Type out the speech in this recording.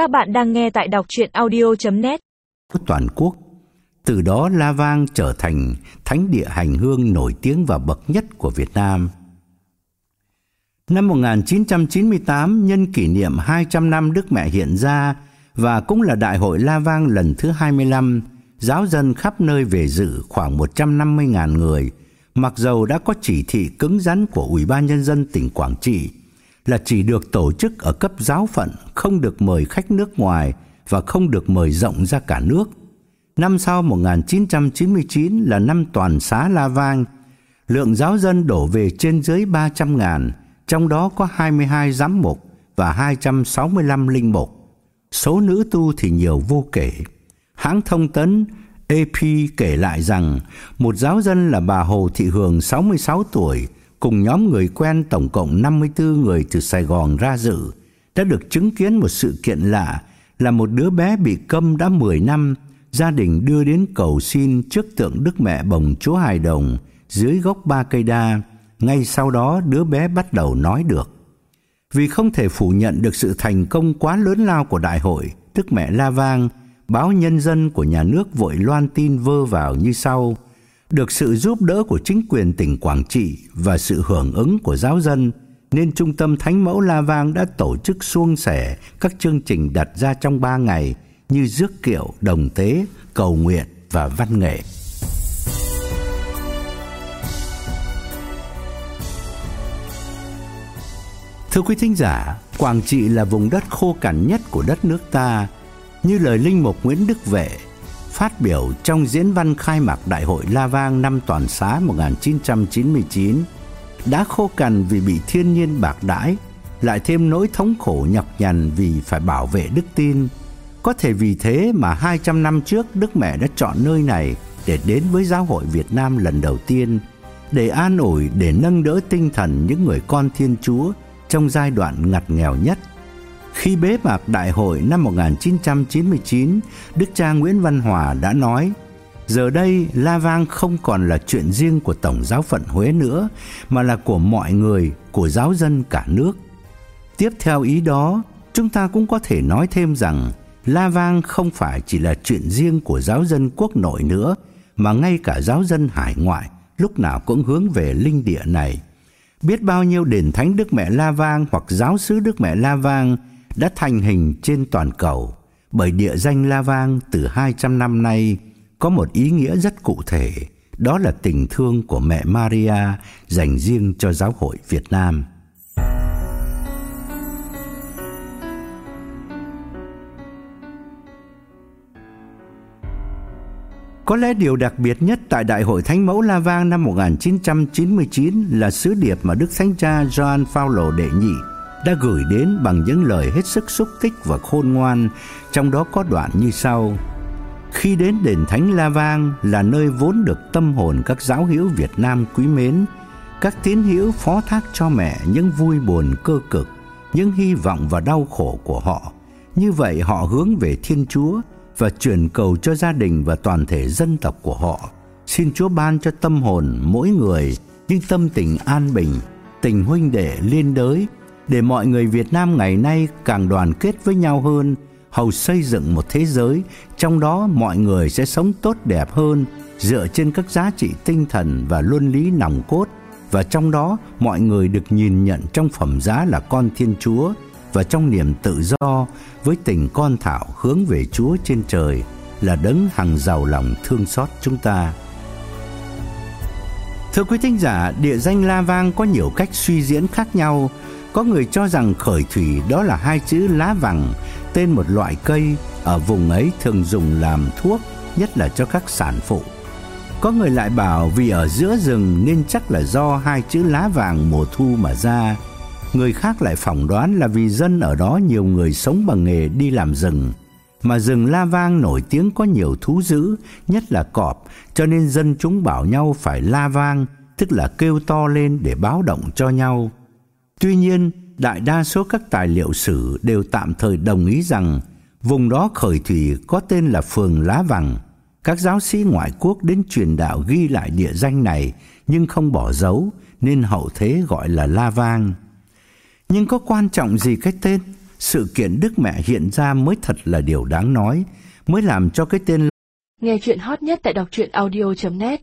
Các bạn đang nghe tại đọc chuyện audio.net Toàn quốc, Từ đó La Vang trở thành thánh địa hành hương nổi tiếng và bậc nhất của Việt Nam. Năm 1998 nhân kỷ niệm 200 năm Đức Mẹ hiện ra và cũng là đại hội La Vang lần thứ 25 giáo dân khắp nơi về dự khoảng 150.000 người, mặc dầu đã có chỉ thị cứng rắn của Ủy ban Nhân dân tỉnh Quảng Trị là chỉ được tổ chức ở cấp giáo phận, không được mời khách nước ngoài và không được mời rộng ra cả nước. Năm sau 1999 là năm toàn xá La Vang, lượng giáo dân đổ về trên dưới 300 ngàn, trong đó có 22 giám mục và 265 linh mục. Số nữ tu thì nhiều vô kể. Hãng thông tấn AP kể lại rằng một giáo dân là bà Hồ Thị Hường 66 tuổi cùng nhóm người quen tổng cộng 54 người từ Sài Gòn ra dự đã được chứng kiến một sự kiện lạ là một đứa bé bị câm đã 10 năm, gia đình đưa đến cầu xin trước tượng Đức Mẹ Bồng Chúa Hài Đồng dưới gốc ba cây đa. Ngay sau đó đứa bé bắt đầu nói được. Vì không thể phủ nhận được sự thành công quá lớn lao của đại hội, Đức Mẹ La Vang, báo nhân dân của nhà nước vội loan tin vơ vào như sau: được sự giúp đỡ của chính quyền tỉnh Quảng Trị và sự hưởng ứng của giáo dân nên Trung tâm Thánh Mẫu La Vang đã tổ chức suông sẻ các chương trình đặt ra trong 3 ngày như rước kiệu, đồng tế, cầu nguyện và văn nghệ. Thưa quý thính giả, Quảng Trị là vùng đất khô cằn nhất của đất nước ta, như lời linh mục Nguyễn Đức Vệ phát biểu trong diễn văn khai mạc Đại hội La Vang năm toàn xá 1999 đã khô cằn vì bị thiên nhiên bạc đãi, lại thêm nỗi thống khổ nhọc nhằn vì phải bảo vệ đức tin. Có thể vì thế mà 200 năm trước Đức Mẹ đã chọn nơi này để đến với giáo hội Việt Nam lần đầu tiên, để an ủi, để nâng đỡ tinh thần những người con Thiên Chúa trong giai đoạn ngặt nghèo nhất khi bế mạc đại hội năm 1999, Đức cha Nguyễn Văn Hòa đã nói: Giờ đây La Vang không còn là chuyện riêng của Tổng giáo phận Huế nữa, mà là của mọi người, của giáo dân cả nước. Tiếp theo ý đó, chúng ta cũng có thể nói thêm rằng La Vang không phải chỉ là chuyện riêng của giáo dân quốc nội nữa, mà ngay cả giáo dân hải ngoại lúc nào cũng hướng về linh địa này. Biết bao nhiêu đền thánh Đức Mẹ La Vang hoặc giáo xứ Đức Mẹ La Vang đã thành hình trên toàn cầu bởi địa danh La Vang từ 200 năm nay có một ý nghĩa rất cụ thể, đó là tình thương của mẹ Maria dành riêng cho giáo hội Việt Nam. Có lẽ điều đặc biệt nhất tại Đại hội Thánh Mẫu La Vang năm 1999 là sứ điệp mà Đức Thánh Cha Gioan Phaolô đệ nhị đã gửi đến bằng những lời hết sức xúc tích và khôn ngoan, trong đó có đoạn như sau: Khi đến đền Thánh La Vang là nơi vốn được tâm hồn các giáo hữu Việt Nam quý mến, các tín hữu phó thác cho mẹ những vui buồn cơ cực, những hy vọng và đau khổ của họ. Như vậy họ hướng về Thiên Chúa và truyền cầu cho gia đình và toàn thể dân tộc của họ. Xin Chúa ban cho tâm hồn mỗi người những tâm tình an bình, tình huynh đệ liên đới để mọi người Việt Nam ngày nay càng đoàn kết với nhau hơn, hầu xây dựng một thế giới trong đó mọi người sẽ sống tốt đẹp hơn dựa trên các giá trị tinh thần và luân lý nòng cốt và trong đó mọi người được nhìn nhận trong phẩm giá là con Thiên Chúa và trong niềm tự do với tình con thảo hướng về Chúa trên trời là đấng hằng giàu lòng thương xót chúng ta. Thưa quý thính giả, địa danh La Vang có nhiều cách suy diễn khác nhau có người cho rằng khởi thủy đó là hai chữ lá vàng, tên một loại cây ở vùng ấy thường dùng làm thuốc, nhất là cho các sản phụ. Có người lại bảo vì ở giữa rừng nên chắc là do hai chữ lá vàng mùa thu mà ra. Người khác lại phỏng đoán là vì dân ở đó nhiều người sống bằng nghề đi làm rừng, mà rừng La Vang nổi tiếng có nhiều thú dữ, nhất là cọp, cho nên dân chúng bảo nhau phải la vang, tức là kêu to lên để báo động cho nhau. Tuy nhiên, đại đa số các tài liệu sử đều tạm thời đồng ý rằng vùng đó khởi thủy có tên là phường Lá Vàng. Các giáo sĩ ngoại quốc đến truyền đạo ghi lại địa danh này nhưng không bỏ dấu nên hậu thế gọi là La Vang. Nhưng có quan trọng gì cái tên? sự kiện Đức Mẹ hiện ra mới thật là điều đáng nói, mới làm cho cái tên Nghe chuyện hot nhất tại đọc truyện audio.net